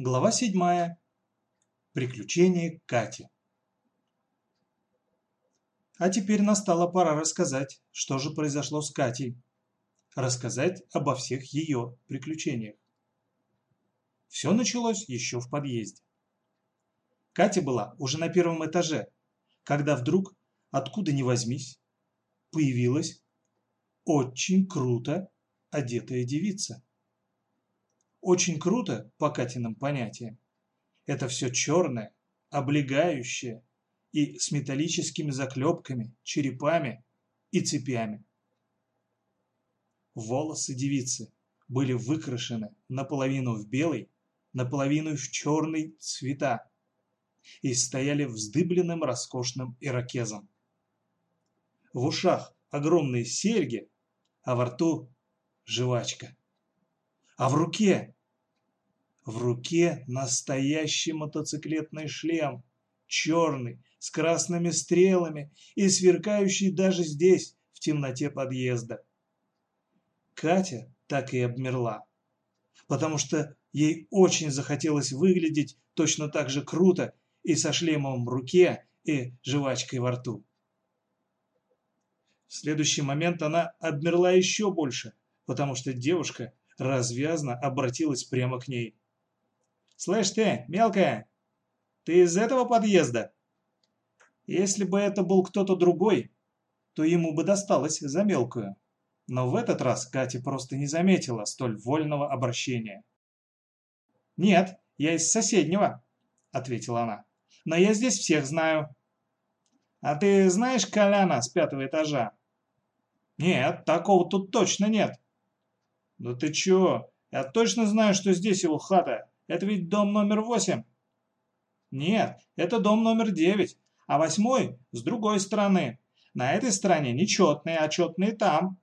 Глава седьмая. Приключения Кати. А теперь настала пора рассказать, что же произошло с Катей. Рассказать обо всех ее приключениях. Все началось еще в подъезде. Катя была уже на первом этаже, когда вдруг, откуда ни возьмись, появилась очень круто одетая девица. Очень круто, по Катиным понятиям. Это все черное, облегающее и с металлическими заклепками, черепами и цепями. Волосы девицы были выкрашены наполовину в белый, наполовину в черный цвета и стояли вздыбленным роскошным ирокезом. В ушах огромные серьги, а во рту жвачка. А в руке? В руке настоящий мотоциклетный шлем, черный, с красными стрелами и сверкающий даже здесь, в темноте подъезда. Катя так и обмерла, потому что ей очень захотелось выглядеть точно так же круто и со шлемом в руке, и жвачкой во рту. В следующий момент она обмерла еще больше, потому что девушка развязно обратилась прямо к ней. «Слышь ты, мелкая, ты из этого подъезда?» Если бы это был кто-то другой, то ему бы досталось за мелкую. Но в этот раз Катя просто не заметила столь вольного обращения. «Нет, я из соседнего», — ответила она. «Но я здесь всех знаю». «А ты знаешь Коляна с пятого этажа?» «Нет, такого тут точно нет». «Да ты чё? Я точно знаю, что здесь его хата. Это ведь дом номер восемь». «Нет, это дом номер девять, а восьмой с другой стороны. На этой стороне нечетные, а четные там».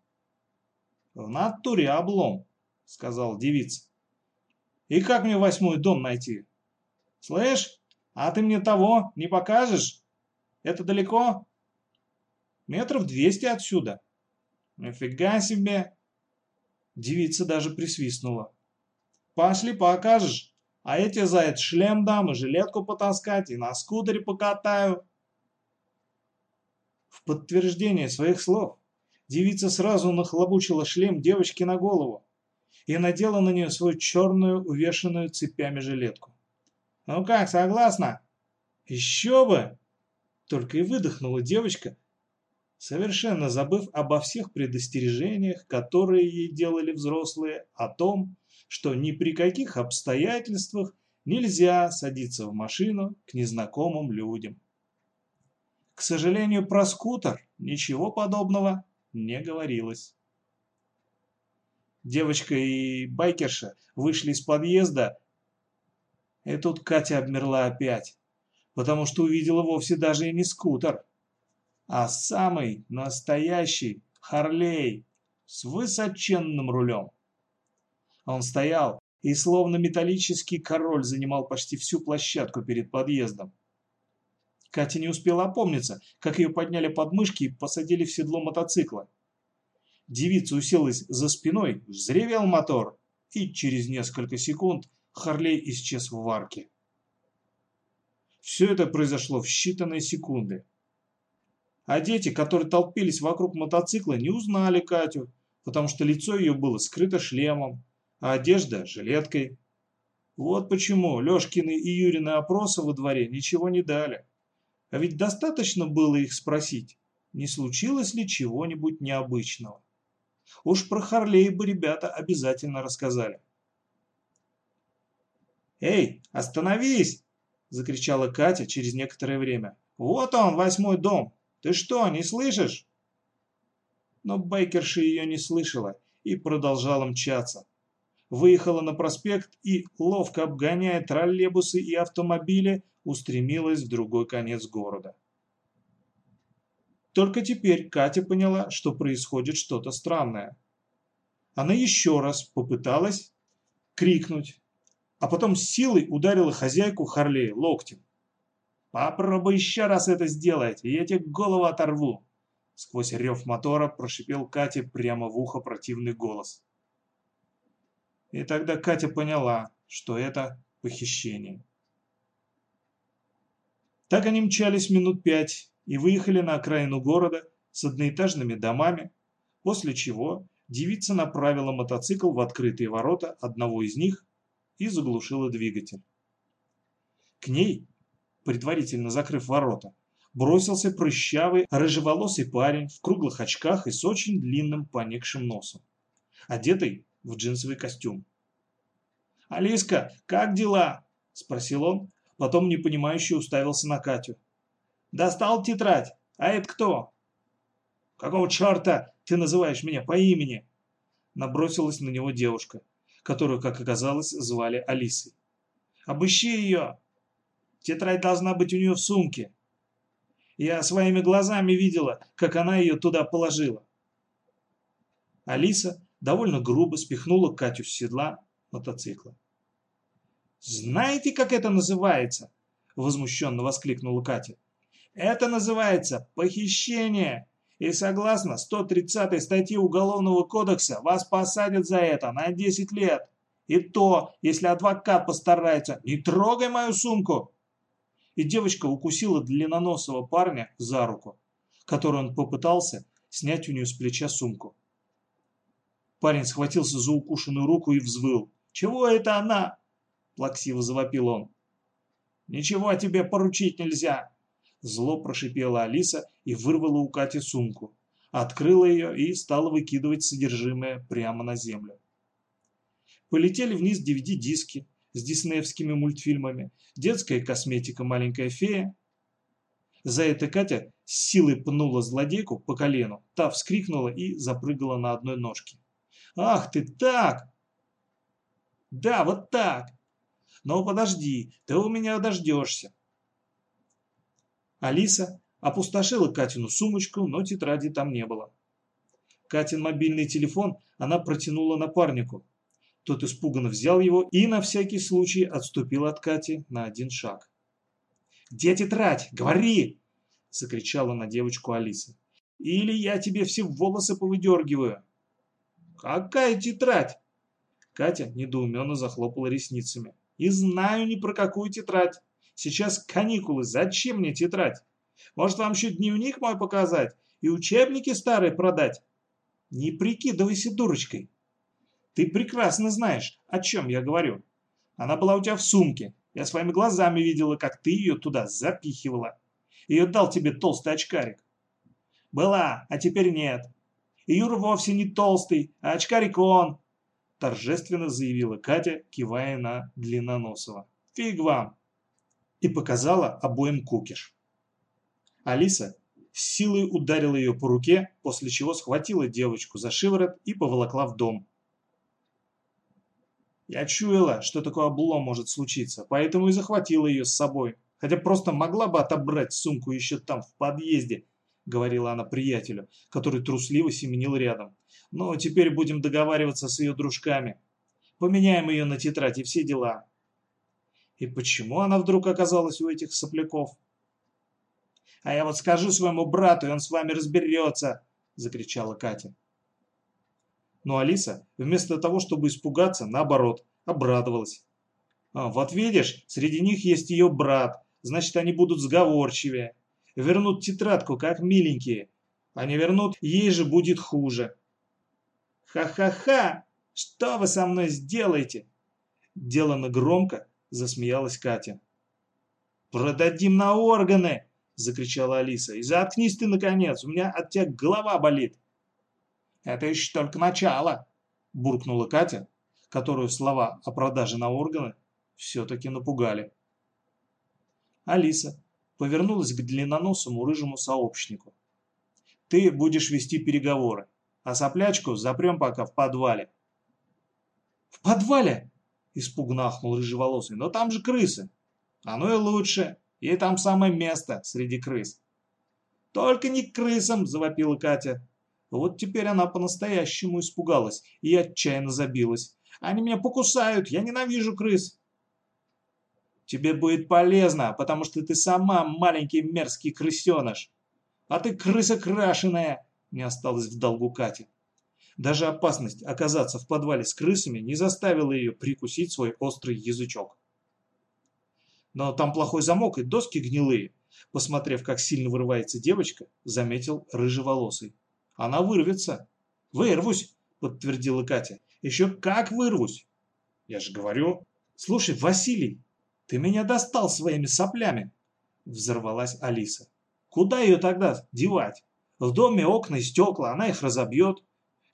«В натуре облом», — сказал девица. «И как мне восьмой дом найти?» «Слышь, а ты мне того не покажешь? Это далеко?» «Метров двести отсюда». «Нифига себе!» Девица даже присвистнула. «Пошли, покажешь, а я тебе за этот шлем дам и жилетку потаскать, и на скутере покатаю». В подтверждение своих слов девица сразу нахлобучила шлем девочке на голову и надела на нее свою черную, увешанную цепями жилетку. «Ну как, согласна?» «Еще бы!» Только и выдохнула девочка, совершенно забыв обо всех предостережениях, которые ей делали взрослые, о том, что ни при каких обстоятельствах нельзя садиться в машину к незнакомым людям. К сожалению, про скутер ничего подобного не говорилось. Девочка и байкерша вышли из подъезда, и тут Катя обмерла опять, потому что увидела вовсе даже и не скутер, а самый настоящий Харлей с высоченным рулем. Он стоял и словно металлический король занимал почти всю площадку перед подъездом. Катя не успела опомниться, как ее подняли под мышки и посадили в седло мотоцикла. Девица уселась за спиной, взревел мотор, и через несколько секунд Харлей исчез в варке. Все это произошло в считанные секунды. А дети, которые толпились вокруг мотоцикла, не узнали Катю, потому что лицо ее было скрыто шлемом, а одежда – жилеткой. Вот почему Лешкины и Юрины опросы во дворе ничего не дали. А ведь достаточно было их спросить, не случилось ли чего-нибудь необычного. Уж про Харлей бы ребята обязательно рассказали. «Эй, остановись!» – закричала Катя через некоторое время. «Вот он, восьмой дом! Ты что, не слышишь?» Но байкерша ее не слышала и продолжала мчаться. Выехала на проспект и, ловко обгоняя троллейбусы и автомобили, устремилась в другой конец города. Только теперь Катя поняла, что происходит что-то странное. Она еще раз попыталась крикнуть, а потом с силой ударила хозяйку Харлей локтем. «Попробуй еще раз это сделать, и я тебе голову оторву!» Сквозь рев мотора прошипел Кате прямо в ухо противный голос. И тогда Катя поняла, что это похищение. Так они мчались минут пять и выехали на окраину города с одноэтажными домами, после чего девица направила мотоцикл в открытые ворота одного из них и заглушила двигатель. К ней, предварительно закрыв ворота, бросился прыщавый, рыжеволосый парень в круглых очках и с очень длинным поникшим носом, одетый в джинсовый костюм. «Алиска, как дела?» – спросил он, потом непонимающе уставился на Катю. «Достал тетрадь? А это кто?» «Какого черта ты называешь меня по имени?» Набросилась на него девушка, которую, как оказалось, звали Алисой. «Обыщи ее! Тетрадь должна быть у нее в сумке. Я своими глазами видела, как она ее туда положила». Алиса довольно грубо спихнула Катю с седла мотоцикла. «Знаете, как это называется?» – возмущенно воскликнула Катя. «Это называется похищение!» И согласно 130 статье Уголовного кодекса вас посадят за это на 10 лет. И то, если адвокат постарается, не трогай мою сумку. И девочка укусила длинноносого парня за руку, которую он попытался снять у нее с плеча сумку. Парень схватился за укушенную руку и взвыл. «Чего это она?» – плаксиво завопил он. «Ничего тебе поручить нельзя. Зло прошипела Алиса и вырвала у Кати сумку. Открыла ее и стала выкидывать содержимое прямо на землю. Полетели вниз DVD-диски с диснеевскими мультфильмами, детская косметика «Маленькая фея». За это Катя с силой пнула злодейку по колену, та вскрикнула и запрыгала на одной ножке. «Ах ты так!» «Да, вот так!» «Но подожди, ты у меня дождешься!» Алиса опустошила Катину сумочку, но тетради там не было. Катин мобильный телефон она протянула напарнику. Тот испуганно взял его и на всякий случай отступил от Кати на один шаг. «Где тетрадь? Говори!» – закричала на девочку Алиса. «Или я тебе все волосы повыдергиваю!» «Какая тетрадь?» Катя недоуменно захлопала ресницами. «И знаю ни про какую тетрадь. Сейчас каникулы, зачем мне тетрадь? Может, вам еще дневник мой показать и учебники старые продать? Не прикидывайся дурочкой. Ты прекрасно знаешь, о чем я говорю. Она была у тебя в сумке. Я своими глазами видела, как ты ее туда запихивала. Ее дал тебе толстый очкарик. Была, а теперь нет. И Юра вовсе не толстый, а очкарик он, торжественно заявила Катя, кивая на Длинноносова. Фиг вам, и показала обоим кукиш. Алиса силой ударила ее по руке, после чего схватила девочку за шиворот и поволокла в дом. Я чуяла, что такое облом может случиться, поэтому и захватила ее с собой. Хотя просто могла бы отобрать сумку еще там, в подъезде, говорила она приятелю, который трусливо семенил рядом. Но теперь будем договариваться с ее дружками. Поменяем ее на тетрадь и все дела. И почему она вдруг оказалась у этих сопляков? «А я вот скажу своему брату, и он с вами разберется!» – закричала Катя. Но Алиса, вместо того, чтобы испугаться, наоборот, обрадовалась. А, «Вот видишь, среди них есть ее брат, значит, они будут сговорчивее. Вернут тетрадку, как миленькие. Не вернут, ей же будет хуже». «Ха-ха-ха! Что вы со мной сделаете?» Делано громко, засмеялась Катя. «Продадим на органы!» – закричала Алиса. «И заткнись ты, наконец, у меня от тебя голова болит!» «Это еще только начало!» – буркнула Катя, которую слова о продаже на органы все-таки напугали. Алиса повернулась к длинноносому рыжему сообщнику. «Ты будешь вести переговоры, а соплячку запрем пока в подвале». «В подвале?» Испуганно ахнул рыжеволосый. Но там же крысы. Оно и лучше. Ей там самое место среди крыс. Только не к крысам, завопила Катя. Вот теперь она по-настоящему испугалась и отчаянно забилась. Они меня покусают, я ненавижу крыс. Тебе будет полезно, потому что ты сама маленький мерзкий крысеныш. А ты крыса крашеная, не осталось в долгу Кати. Даже опасность оказаться в подвале с крысами не заставила ее прикусить свой острый язычок. Но там плохой замок и доски гнилые. Посмотрев, как сильно вырывается девочка, заметил рыжеволосый. Она вырвется. Вырвусь, подтвердила Катя. Еще как вырвусь. Я же говорю. Слушай, Василий, ты меня достал своими соплями. Взорвалась Алиса. Куда ее тогда девать? В доме окна и стекла, она их разобьет.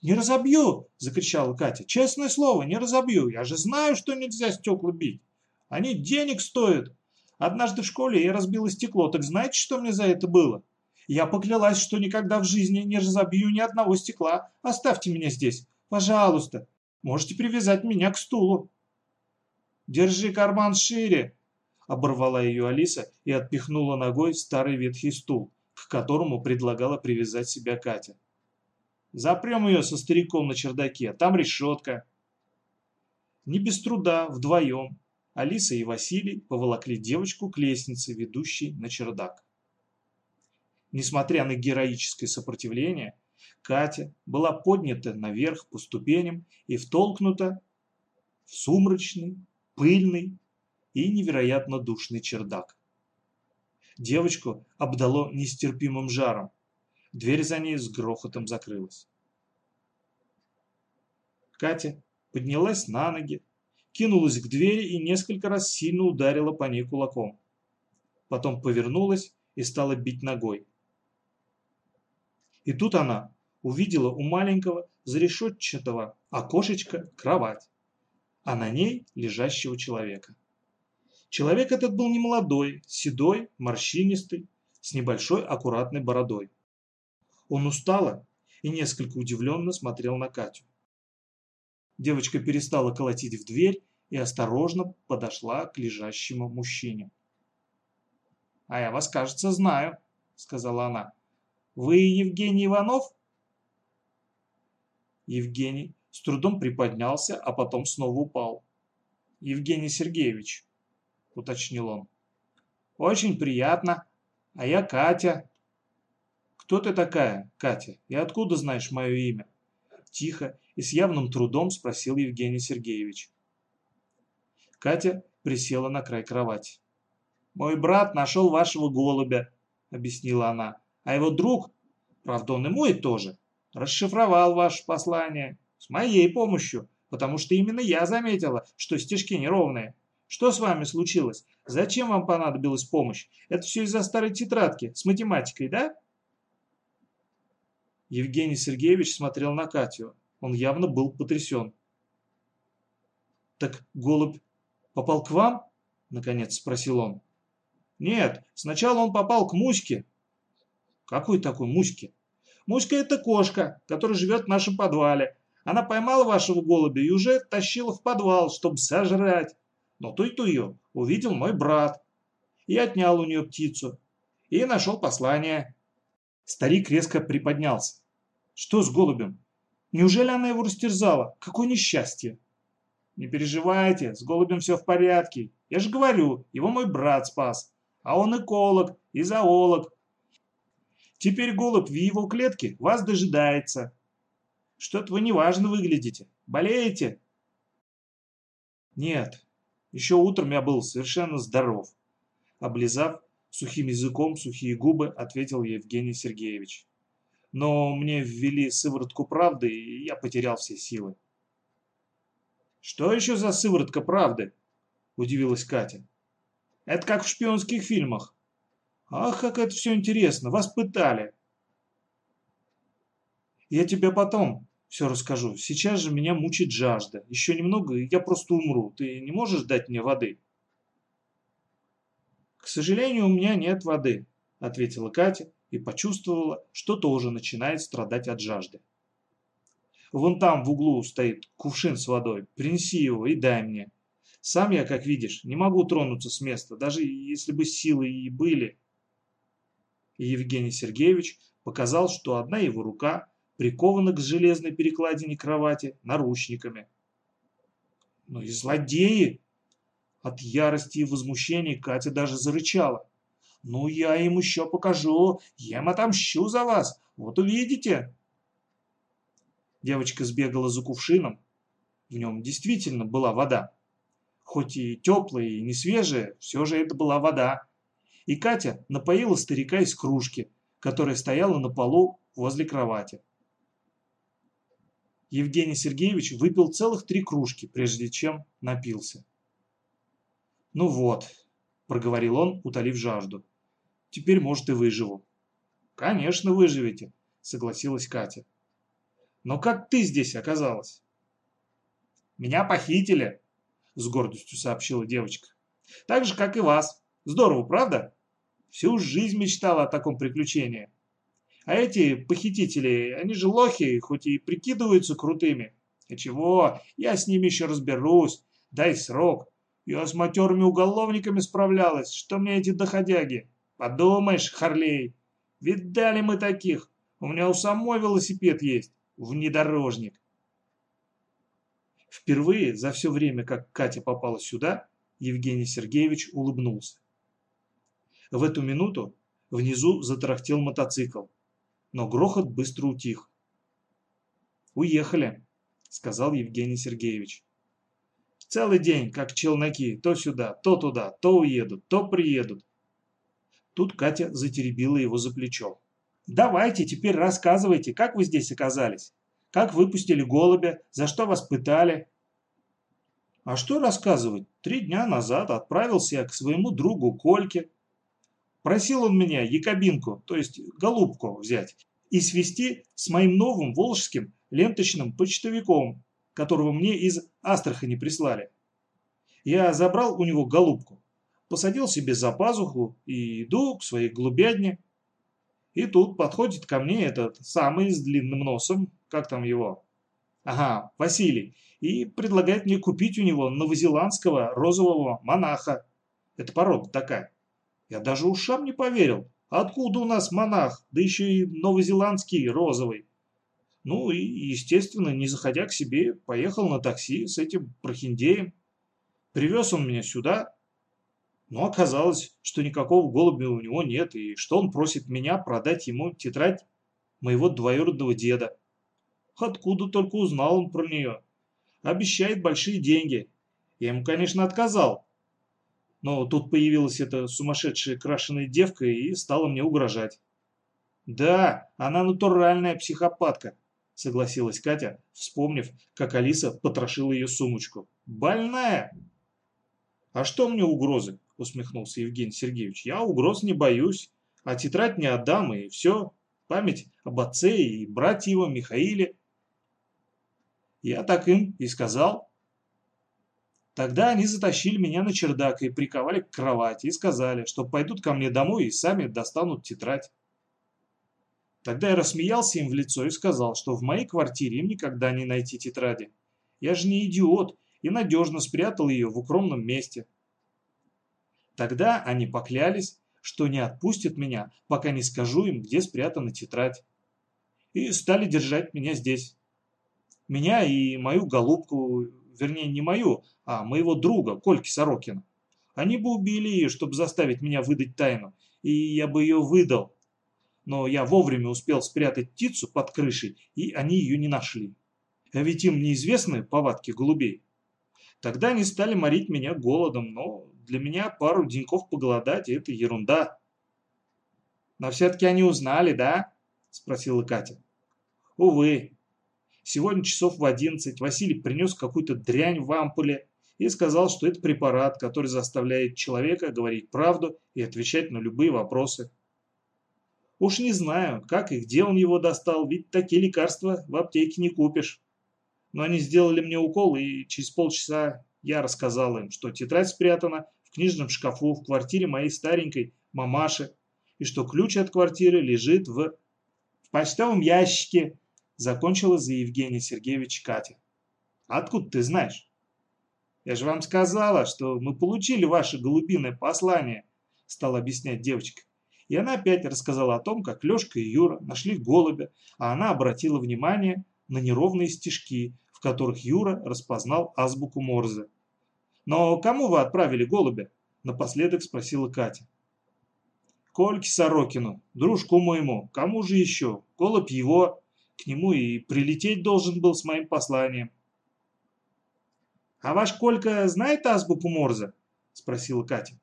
«Не разобью!» – закричала Катя. «Честное слово, не разобью. Я же знаю, что нельзя стекла бить. Они денег стоят. Однажды в школе я разбила стекло, так знаете, что мне за это было? Я поклялась, что никогда в жизни не разобью ни одного стекла. Оставьте меня здесь, пожалуйста. Можете привязать меня к стулу». «Держи карман шире!» – оборвала ее Алиса и отпихнула ногой старый ветхий стул, к которому предлагала привязать себя Катя. Запрем ее со стариком на чердаке, там решетка. Не без труда, вдвоем, Алиса и Василий поволокли девочку к лестнице, ведущей на чердак. Несмотря на героическое сопротивление, Катя была поднята наверх по ступеням и втолкнута в сумрачный, пыльный и невероятно душный чердак. Девочку обдало нестерпимым жаром, Дверь за ней с грохотом закрылась. Катя поднялась на ноги, кинулась к двери и несколько раз сильно ударила по ней кулаком. Потом повернулась и стала бить ногой. И тут она увидела у маленького зарешетчатого окошечка кровать, а на ней лежащего человека. Человек этот был немолодой, седой, морщинистый, с небольшой аккуратной бородой. Он устало и несколько удивленно смотрел на Катю. Девочка перестала колотить в дверь и осторожно подошла к лежащему мужчине. «А я вас, кажется, знаю», — сказала она. «Вы Евгений Иванов?» Евгений с трудом приподнялся, а потом снова упал. «Евгений Сергеевич», — уточнил он. «Очень приятно. А я Катя», «Кто ты такая, Катя, и откуда знаешь мое имя?» Тихо и с явным трудом спросил Евгений Сергеевич. Катя присела на край кровати. «Мой брат нашел вашего голубя», — объяснила она. «А его друг, правда он и мой тоже, расшифровал ваше послание с моей помощью, потому что именно я заметила, что стежки неровные. Что с вами случилось? Зачем вам понадобилась помощь? Это все из-за старой тетрадки с математикой, да?» Евгений Сергеевич смотрел на Катю. Он явно был потрясен. «Так голубь попал к вам?» – наконец спросил он. «Нет, сначала он попал к Муське». «Какой такой Муське?» «Муська – это кошка, которая живет в нашем подвале. Она поймала вашего голубя и уже тащила в подвал, чтобы сожрать. Но тут ее увидел мой брат и отнял у нее птицу. И нашел послание». Старик резко приподнялся. Что с голубем? Неужели она его растерзала? Какое несчастье! Не переживайте, с голубем все в порядке. Я же говорю, его мой брат спас. А он эколог и зоолог. Теперь голубь в его клетке вас дожидается. Что-то вы неважно выглядите. Болеете? Нет, еще утром я был совершенно здоров. Облизав сухим языком сухие губы, ответил Евгений Сергеевич но мне ввели сыворотку правды, и я потерял все силы. «Что еще за сыворотка правды?» – удивилась Катя. «Это как в шпионских фильмах. Ах, как это все интересно, вас пытали!» «Я тебе потом все расскажу. Сейчас же меня мучит жажда. Еще немного, и я просто умру. Ты не можешь дать мне воды?» «К сожалению, у меня нет воды», – ответила Катя и почувствовала, что тоже начинает страдать от жажды. Вон там в углу стоит кувшин с водой. Принеси его и дай мне. Сам я, как видишь, не могу тронуться с места, даже если бы силы и были. И Евгений Сергеевич показал, что одна его рука прикована к железной перекладине кровати наручниками. Ну и злодеи! От ярости и возмущения Катя даже зарычала. Ну, я им еще покажу, я им отомщу за вас, вот увидите. Девочка сбегала за кувшином, в нем действительно была вода. Хоть и теплая и не свежая, все же это была вода. И Катя напоила старика из кружки, которая стояла на полу возле кровати. Евгений Сергеевич выпил целых три кружки, прежде чем напился. «Ну вот», – проговорил он, утолив жажду, – «теперь, может, и выживу». «Конечно, выживете», – согласилась Катя. «Но как ты здесь оказалась?» «Меня похитили», – с гордостью сообщила девочка. «Так же, как и вас. Здорово, правда? Всю жизнь мечтала о таком приключении. А эти похитители, они же лохи, хоть и прикидываются крутыми. И чего, я с ними еще разберусь. Дай срок. Я с матерыми уголовниками справлялась. Что мне эти доходяги? Подумаешь, Харлей. Видали мы таких. У меня у самой велосипед есть. Внедорожник. Впервые за все время, как Катя попала сюда, Евгений Сергеевич улыбнулся. В эту минуту внизу затарахтел мотоцикл, но грохот быстро утих. «Уехали», — сказал Евгений Сергеевич. «Целый день, как челноки, то сюда, то туда, то уедут, то приедут». Тут Катя затеребила его за плечо. «Давайте теперь рассказывайте, как вы здесь оказались? Как выпустили голубя, за что вас пытали?» «А что рассказывать? Три дня назад отправился я к своему другу Кольке, Просил он меня якобинку, то есть голубку взять, и свести с моим новым волжским ленточным почтовиком, которого мне из Астрахани прислали. Я забрал у него голубку, посадил себе за пазуху и иду к своей голубядне. И тут подходит ко мне этот самый с длинным носом, как там его? Ага, Василий, и предлагает мне купить у него новозеландского розового монаха. Это порода такая. Я даже ушам не поверил. Откуда у нас монах, да еще и новозеландский, розовый? Ну и, естественно, не заходя к себе, поехал на такси с этим прохиндеем. Привез он меня сюда. Но оказалось, что никакого голубя у него нет, и что он просит меня продать ему тетрадь моего двоюродного деда. Откуда только узнал он про нее. Обещает большие деньги. Я ему, конечно, отказал, но тут появилась эта сумасшедшая крашеная девка и стала мне угрожать. «Да, она натуральная психопатка», — согласилась Катя, вспомнив, как Алиса потрошила ее сумочку. «Больная!» «А что мне угрозы?» — усмехнулся Евгений Сергеевич. «Я угроз не боюсь, а тетрадь не отдам, и все. Память об отце и брате его Михаиле». Я так им и сказал. Тогда они затащили меня на чердак и приковали к кровати и сказали, что пойдут ко мне домой и сами достанут тетрадь. Тогда я рассмеялся им в лицо и сказал, что в моей квартире им никогда не найти тетради. Я же не идиот и надежно спрятал ее в укромном месте. Тогда они поклялись, что не отпустят меня, пока не скажу им, где спрятана тетрадь. И стали держать меня здесь. Меня и мою голубку вернее не мою, а моего друга, Кольки Сорокина. Они бы убили ее, чтобы заставить меня выдать тайну, и я бы ее выдал. Но я вовремя успел спрятать птицу под крышей, и они ее не нашли. А ведь им неизвестны повадки голубей. Тогда они стали морить меня голодом, но для меня пару деньков поголодать – это ерунда. Но все-таки они узнали, да? – спросила Катя. Увы, Сегодня часов в 11 Василий принес какую-то дрянь в ампуле и сказал, что это препарат, который заставляет человека говорить правду и отвечать на любые вопросы. Уж не знаю, как и где он его достал, ведь такие лекарства в аптеке не купишь. Но они сделали мне укол, и через полчаса я рассказал им, что тетрадь спрятана в книжном шкафу в квартире моей старенькой мамаши, и что ключ от квартиры лежит в, в почтовом ящике Закончила за Евгения Сергеевича Катя. «Откуда ты знаешь?» «Я же вам сказала, что мы получили ваше голубиное послание», стала объяснять девочка. И она опять рассказала о том, как Лешка и Юра нашли голубя, а она обратила внимание на неровные стежки, в которых Юра распознал азбуку Морзе. «Но кому вы отправили голубя?» – напоследок спросила Катя. «Кольке Сорокину, дружку моему, кому же еще? Голубь его, к нему и прилететь должен был с моим посланием. «А ваш Колька знает азбуку Морзе?» – спросила Катя.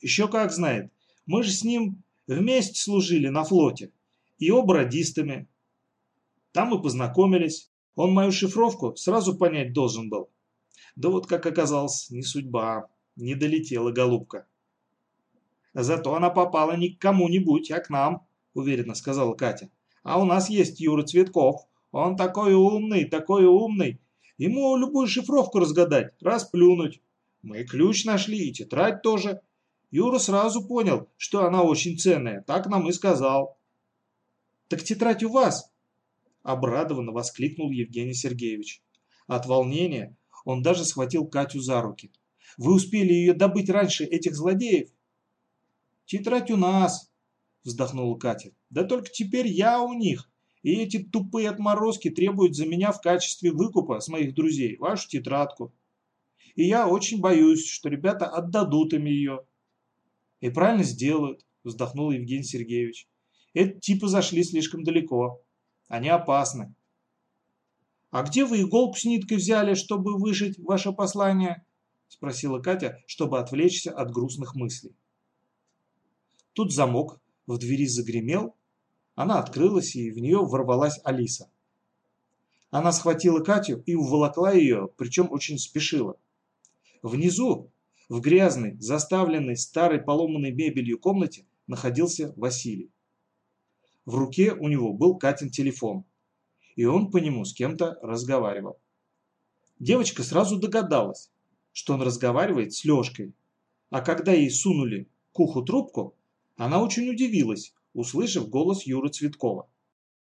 «Еще как знает. Мы же с ним вместе служили на флоте. И оба радистами. Там мы познакомились. Он мою шифровку сразу понять должен был. Да вот, как оказалось, не судьба. Не долетела голубка. Зато она попала не к кому-нибудь, а к нам, уверенно сказала Катя. А у нас есть Юра Цветков. Он такой умный, такой умный. Ему любую шифровку разгадать, расплюнуть. Мы ключ нашли и тетрадь тоже. Юра сразу понял, что она очень ценная, так нам и сказал. «Так тетрадь у вас!» Обрадованно воскликнул Евгений Сергеевич. От волнения он даже схватил Катю за руки. «Вы успели ее добыть раньше этих злодеев?» «Тетрадь у нас!» Вздохнула Катя. «Да только теперь я у них. И эти тупые отморозки требуют за меня в качестве выкупа с моих друзей вашу тетрадку. И я очень боюсь, что ребята отдадут им ее. И правильно сделают, вздохнул Евгений Сергеевич. Эти типы зашли слишком далеко. Они опасны. А где вы иголку с ниткой взяли, чтобы вышить ваше послание? Спросила Катя, чтобы отвлечься от грустных мыслей. Тут замок в двери загремел, она открылась, и в нее ворвалась Алиса. Она схватила Катю и уволокла ее, причем очень спешила. Внизу, в грязной, заставленной старой поломанной мебелью комнате, находился Василий. В руке у него был Катин телефон, и он по нему с кем-то разговаривал. Девочка сразу догадалась, что он разговаривает с Лешкой, а когда ей сунули к уху трубку, она очень удивилась, услышав голос Юры Цветкова.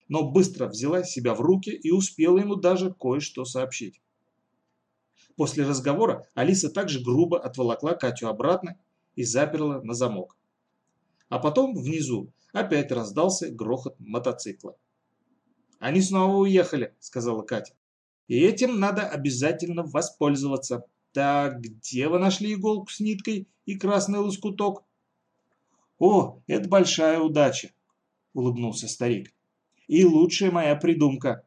Но быстро взяла себя в руки и успела ему даже кое-что сообщить. После разговора Алиса также грубо отволокла Катю обратно и заперла на замок. А потом внизу опять раздался грохот мотоцикла. «Они снова уехали», — сказала Катя. «И этим надо обязательно воспользоваться. Так, где вы нашли иголку с ниткой и красный лоскуток?» «О, это большая удача!» – улыбнулся старик. «И лучшая моя придумка.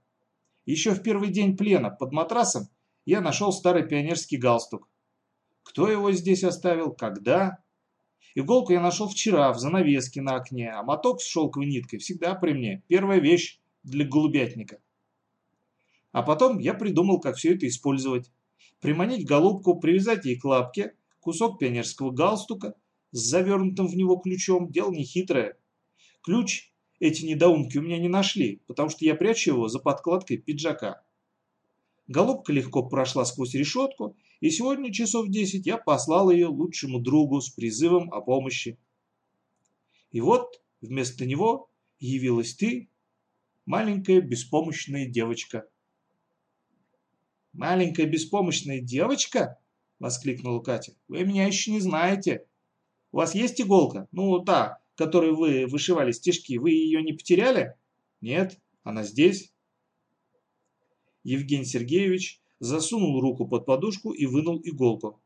Еще в первый день плена под матрасом я нашел старый пионерский галстук. Кто его здесь оставил, когда? Иголку я нашел вчера в занавеске на окне, а моток с шелковой ниткой всегда при мне. Первая вещь для голубятника. А потом я придумал, как все это использовать. Приманить голубку, привязать ей к лапке, кусок пионерского галстука, с завернутым в него ключом, дело нехитрое. Ключ эти недоумки у меня не нашли, потому что я прячу его за подкладкой пиджака. Голубка легко прошла сквозь решетку, и сегодня часов десять я послал ее лучшему другу с призывом о помощи. И вот вместо него явилась ты, маленькая беспомощная девочка. «Маленькая беспомощная девочка?» – воскликнула Катя. «Вы меня еще не знаете. У вас есть иголка? Ну, та, которой вы вышивали стежки. Вы ее не потеряли? Нет, она здесь. Евгений Сергеевич засунул руку под подушку и вынул иголку.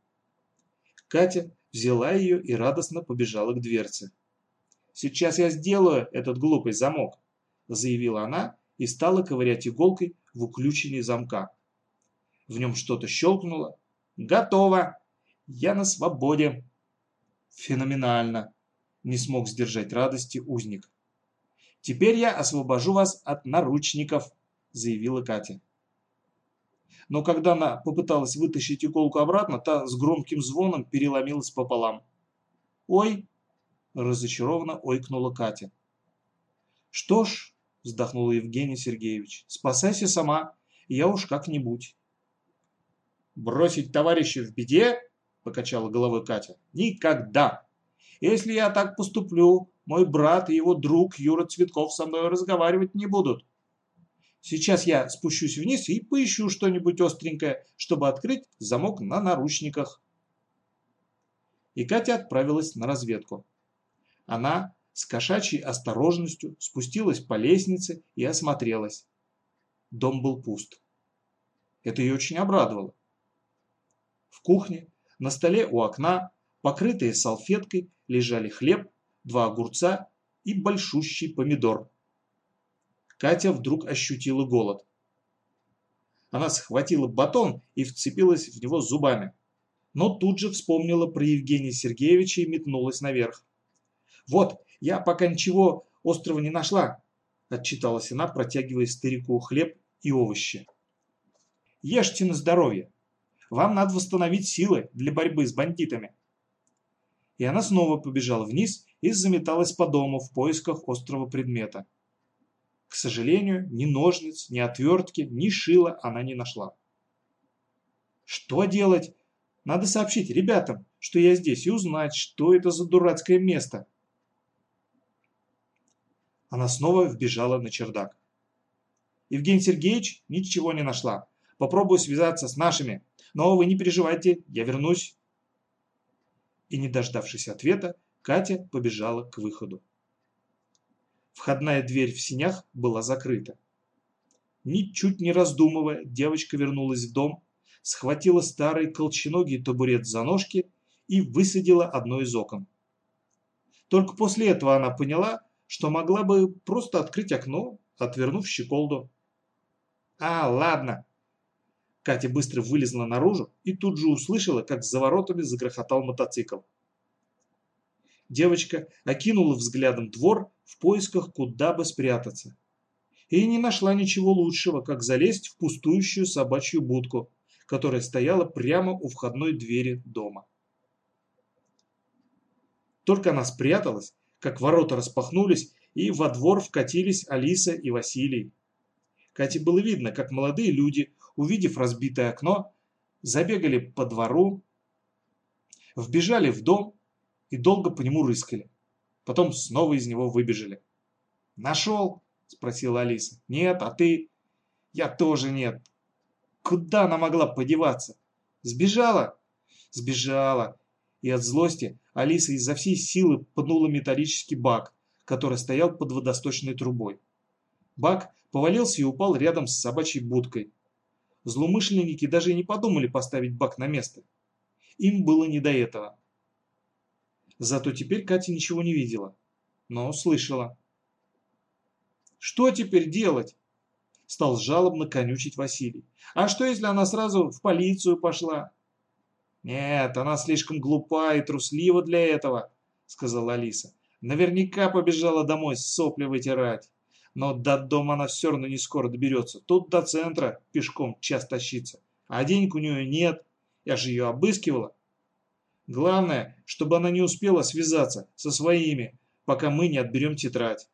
Катя взяла ее и радостно побежала к дверце. «Сейчас я сделаю этот глупый замок», – заявила она и стала ковырять иголкой в уключении замка. В нем что-то щелкнуло. «Готово! Я на свободе!» Феноменально! Не смог сдержать радости узник. Теперь я освобожу вас от наручников, заявила Катя. Но когда она попыталась вытащить иголку обратно, та с громким звоном переломилась пополам. «Ой!» – разочарованно ойкнула Катя. «Что ж», – вздохнул Евгений Сергеевич, – «спасайся сама, я уж как-нибудь». «Бросить товарища в беде покачала головой Катя. Никогда. Если я так поступлю, мой брат и его друг Юра Цветков со мной разговаривать не будут. Сейчас я спущусь вниз и поищу что-нибудь остренькое, чтобы открыть замок на наручниках. И Катя отправилась на разведку. Она с кошачьей осторожностью спустилась по лестнице и осмотрелась. Дом был пуст. Это ее очень обрадовало. В кухне на столе у окна, покрытые салфеткой, лежали хлеб, два огурца и большущий помидор. Катя вдруг ощутила голод. Она схватила батон и вцепилась в него зубами. Но тут же вспомнила про Евгения Сергеевича и метнулась наверх. «Вот, я пока ничего острого не нашла», – отчиталась она, протягивая старику хлеб и овощи. «Ешьте на здоровье. Вам надо восстановить силы для борьбы с бандитами». И она снова побежала вниз и заметалась по дому в поисках острого предмета. К сожалению, ни ножниц, ни отвертки, ни шила она не нашла. Что делать? Надо сообщить ребятам, что я здесь, и узнать, что это за дурацкое место. Она снова вбежала на чердак. Евгений Сергеевич ничего не нашла. Попробую связаться с нашими. Но вы не переживайте, я вернусь. И не дождавшись ответа, Катя побежала к выходу. Входная дверь в синях была закрыта. Ничуть не раздумывая, девочка вернулась в дом, схватила старый колченогий табурет за ножки и высадила одно из окон. Только после этого она поняла, что могла бы просто открыть окно, отвернув щеколду. «А, ладно!» Катя быстро вылезла наружу и тут же услышала, как за воротами загрохотал мотоцикл. Девочка окинула взглядом двор в поисках, куда бы спрятаться. И не нашла ничего лучшего, как залезть в пустующую собачью будку, которая стояла прямо у входной двери дома. Только она спряталась, как ворота распахнулись, и во двор вкатились Алиса и Василий. Кате было видно, как молодые люди, увидев разбитое окно, забегали по двору, вбежали в дом и долго по нему рыскали. Потом снова из него выбежали. «Нашел?» – спросила Алиса. «Нет, а ты?» «Я тоже нет. Куда она могла подеваться? Сбежала?» «Сбежала». И от злости Алиса изо всей силы пнула металлический бак, который стоял под водосточной трубой. Бак повалился и упал рядом с собачьей будкой. Злоумышленники даже не подумали поставить бак на место. Им было не до этого. Зато теперь Катя ничего не видела, но слышала. «Что теперь делать?» Стал жалобно конючить Василий. «А что, если она сразу в полицию пошла?» «Нет, она слишком глупа и труслива для этого», — сказала Алиса. «Наверняка побежала домой сопли вытирать. Но до дома она все равно не скоро доберется. Тут до центра пешком час тащиться. А денег у нее нет. Я же ее обыскивала. Главное, чтобы она не успела связаться со своими, пока мы не отберем тетрадь.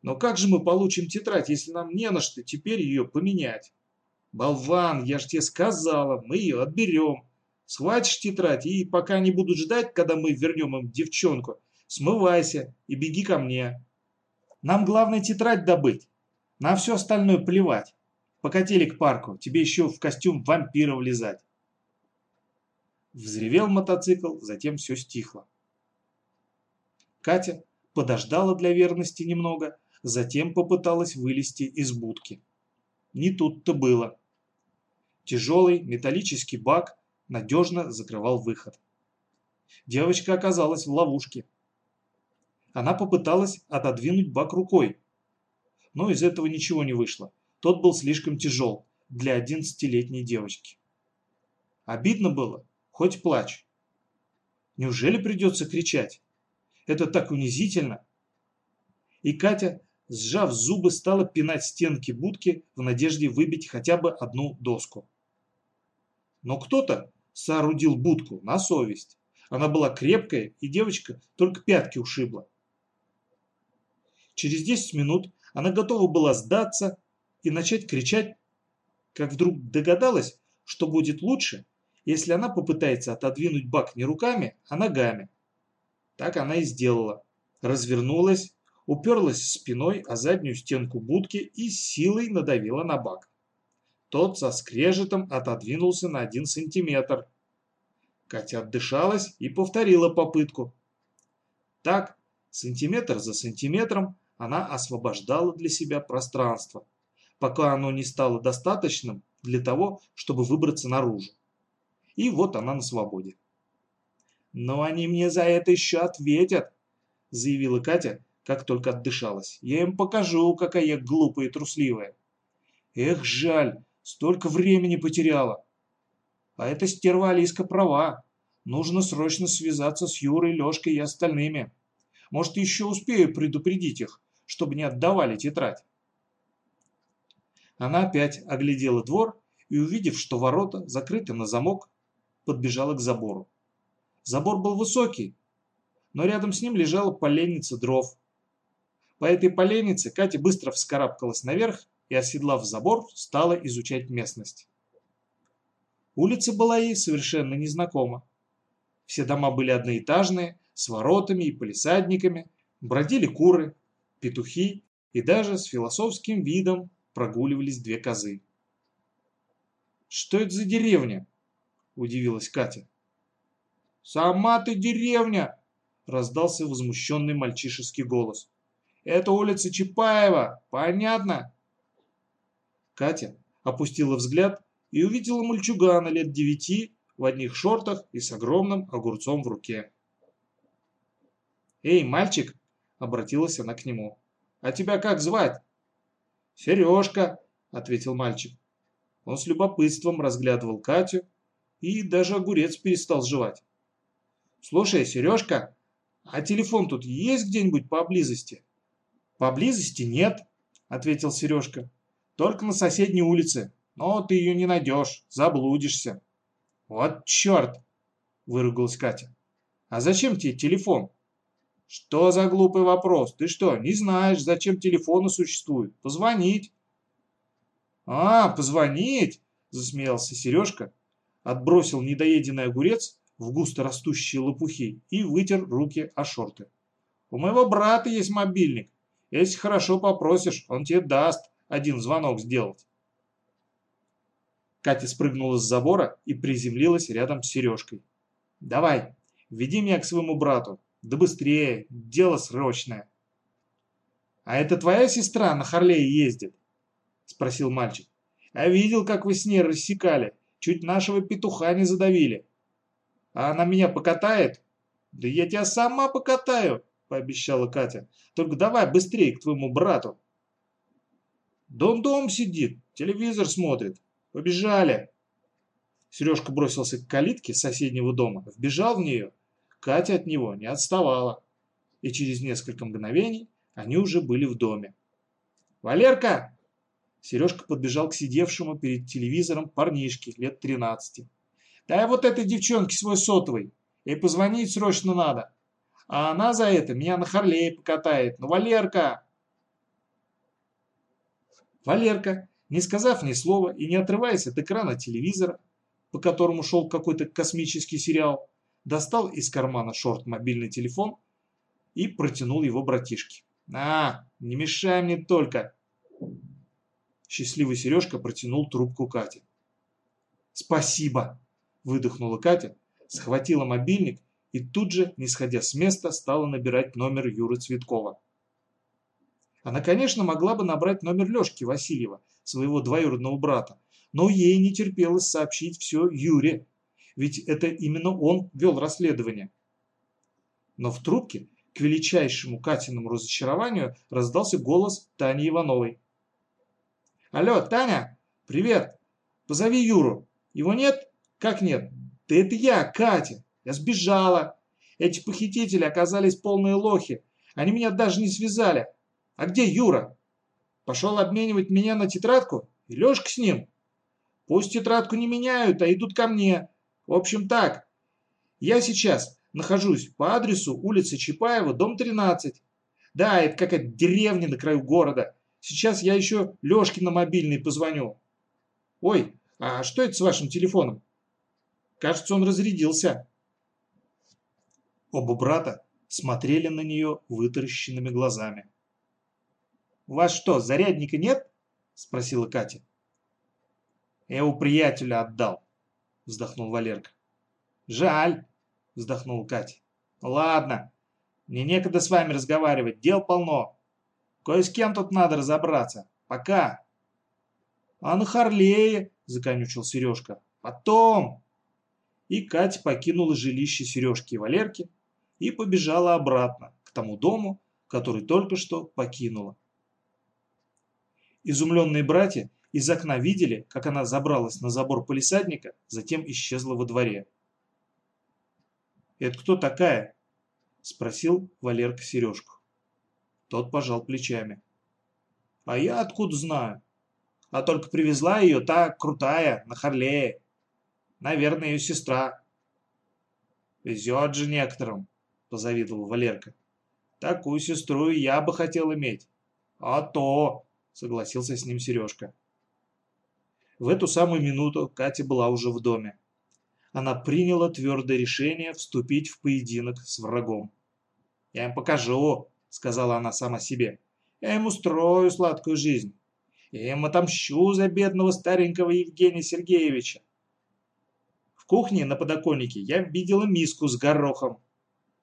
Но как же мы получим тетрадь, если нам не на что теперь ее поменять? Болван, я ж тебе сказала, мы ее отберем. Схватишь тетрадь и пока не будут ждать, когда мы вернем им девчонку, смывайся и беги ко мне. Нам главное тетрадь добыть. На все остальное плевать. Покатили к парку, тебе еще в костюм вампира влезать. Взревел мотоцикл, затем все стихло. Катя подождала для верности немного, затем попыталась вылезти из будки. Не тут-то было. Тяжелый металлический бак надежно закрывал выход. Девочка оказалась в ловушке. Она попыталась отодвинуть бак рукой, но из этого ничего не вышло. Тот был слишком тяжел для одиннадцатилетней девочки. Обидно было, хоть плачь. Неужели придется кричать? Это так унизительно. И Катя, сжав зубы, стала пинать стенки будки в надежде выбить хотя бы одну доску. Но кто-то соорудил будку на совесть. Она была крепкая, и девочка только пятки ушибла. Через 10 минут она готова была сдаться и начать кричать, как вдруг догадалась, что будет лучше, если она попытается отодвинуть бак не руками, а ногами. Так она и сделала. Развернулась, уперлась спиной о заднюю стенку будки и силой надавила на бак. Тот со скрежетом отодвинулся на один сантиметр. Катя отдышалась и повторила попытку. Так, сантиметр за сантиметром, она освобождала для себя пространство, пока оно не стало достаточным для того, чтобы выбраться наружу. И вот она на свободе. «Но они мне за это еще ответят», – заявила Катя, как только отдышалась. «Я им покажу, какая я глупая и трусливая. Эх, жаль, столько времени потеряла. А эта стерва Алиска права. Нужно срочно связаться с Юрой, Лешкой и остальными. Может, еще успею предупредить их, чтобы не отдавали тетрадь. Она опять оглядела двор и, увидев, что ворота закрыты на замок, подбежала к забору. Забор был высокий, но рядом с ним лежала поленница дров. По этой поленнице Катя быстро вскарабкалась наверх и, оседлав забор, стала изучать местность. Улица была ей совершенно незнакома. Все дома были одноэтажные, с воротами и полисадниками, бродили куры, петухи и даже с философским видом прогуливались две козы. «Что это за деревня?» – удивилась Катя. «Сама ты деревня!» – раздался возмущенный мальчишеский голос. «Это улица Чапаева, понятно?» Катя опустила взгляд и увидела мальчугана лет девяти в одних шортах и с огромным огурцом в руке. «Эй, мальчик!» – обратилась она к нему. «А тебя как звать?» «Сережка!» – ответил мальчик. Он с любопытством разглядывал Катю и даже огурец перестал жевать. «Слушай, Сережка, а телефон тут есть где-нибудь поблизости?» «Поблизости нет», – ответил Сережка. «Только на соседней улице, но ты ее не найдешь, заблудишься». «Вот черт!» – выругалась Катя. «А зачем тебе телефон?» Что за глупый вопрос? Ты что, не знаешь, зачем телефоны существуют? Позвонить. А, позвонить? Засмеялся Сережка, отбросил недоеденный огурец в густо растущие лопухи и вытер руки о шорты. У моего брата есть мобильник. Если хорошо попросишь, он тебе даст один звонок сделать. Катя спрыгнула с забора и приземлилась рядом с Сережкой. «Давай, веди меня к своему брату. Да быстрее, дело срочное. А это твоя сестра на Харлее ездит? Спросил мальчик. Я видел, как вы с ней рассекали. Чуть нашего петуха не задавили. А она меня покатает? Да я тебя сама покатаю, пообещала Катя. Только давай быстрее к твоему брату. Дом-дом сидит, телевизор смотрит. Побежали. Сережка бросился к калитке соседнего дома, вбежал в нее Катя от него не отставала, и через несколько мгновений они уже были в доме. «Валерка!» Сережка подбежал к сидевшему перед телевизором парнишке лет 13. «Дай вот этой девчонке свой сотовый, ей позвонить срочно надо. А она за это меня на Харлее покатает. Ну, Валерка!» Валерка, не сказав ни слова и не отрываясь от экрана телевизора, по которому шел какой-то космический сериал, достал из кармана шорт мобильный телефон и протянул его братишке. «На, не мешай мне только!» Счастливый Сережка протянул трубку Кате. «Спасибо!» – выдохнула Катя, схватила мобильник и тут же, не сходя с места, стала набирать номер Юры Цветкова. Она, конечно, могла бы набрать номер Лешки Васильева, своего двоюродного брата, но ей не терпелось сообщить все Юре, ведь это именно он вел расследование. Но в трубке, к величайшему Катиному разочарованию, раздался голос Тани Ивановой. «Алло, Таня, привет! Позови Юру. Его нет? Как нет? Да это я, Катя. Я сбежала. Эти похитители оказались полные лохи. Они меня даже не связали. А где Юра? Пошел обменивать меня на тетрадку? И Лешка с ним? Пусть тетрадку не меняют, а идут ко мне. В общем так, я сейчас нахожусь по адресу улица Чапаева, дом 13. Да, это какая-то деревня на краю города. Сейчас я еще Лешке на мобильный позвоню. Ой, а что это с вашим телефоном? Кажется, он разрядился. Оба брата смотрели на нее вытаращенными глазами. «У вас что, зарядника нет?» – спросила Катя. «Я у приятеля отдал», вздохнул Валерка. Жаль, вздохнул Катя. Ладно, мне некогда с вами разговаривать, дел полно. Кое с кем тут надо разобраться. Пока. А на Харлее, законючил Сережка. Потом. И Катя покинула жилище Сережки и Валерки и побежала обратно к тому дому, который только что покинула. Изумленные братья из окна видели, как она забралась на забор полисадника, затем исчезла во дворе. «Это кто такая?» – спросил Валерка Сережку. Тот пожал плечами. «А я откуда знаю? А только привезла ее та крутая, на Харлее. Наверное, ее сестра». «Везет же некоторым», – позавидовал Валерка. «Такую сестру я бы хотел иметь». «А то!» – согласился с ним Сережка. В эту самую минуту Катя была уже в доме. Она приняла твердое решение вступить в поединок с врагом. «Я им покажу», — сказала она сама себе. «Я им устрою сладкую жизнь. Я им отомщу за бедного старенького Евгения Сергеевича. В кухне на подоконнике я видела миску с горохом.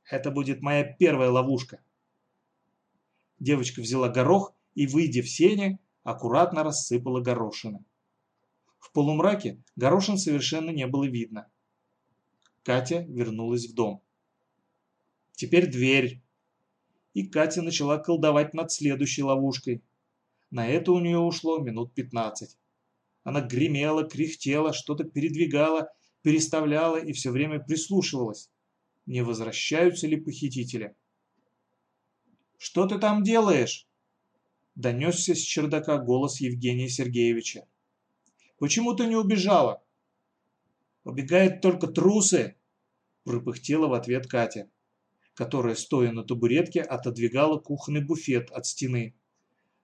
Это будет моя первая ловушка». Девочка взяла горох и, выйдя в сене, аккуратно рассыпала горошины. В полумраке горошин совершенно не было видно. Катя вернулась в дом. Теперь дверь. И Катя начала колдовать над следующей ловушкой. На это у нее ушло минут пятнадцать. Она гремела, кряхтела, что-то передвигала, переставляла и все время прислушивалась. Не возвращаются ли похитители? «Что ты там делаешь?» Донесся с чердака голос Евгения Сергеевича. Почему ты не убежала?» «Убегают только трусы!» – пропыхтела в ответ Катя, которая, стоя на табуретке, отодвигала кухонный буфет от стены.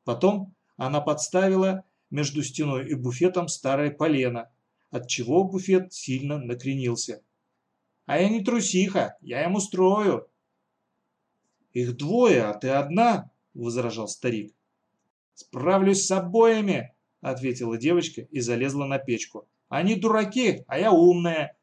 Потом она подставила между стеной и буфетом старое полено, отчего буфет сильно накренился. «А я не трусиха, я им устрою!» «Их двое, а ты одна!» – возражал старик. «Справлюсь с обоими!» Ответила девочка и залезла на печку. Они дураки, а я умная.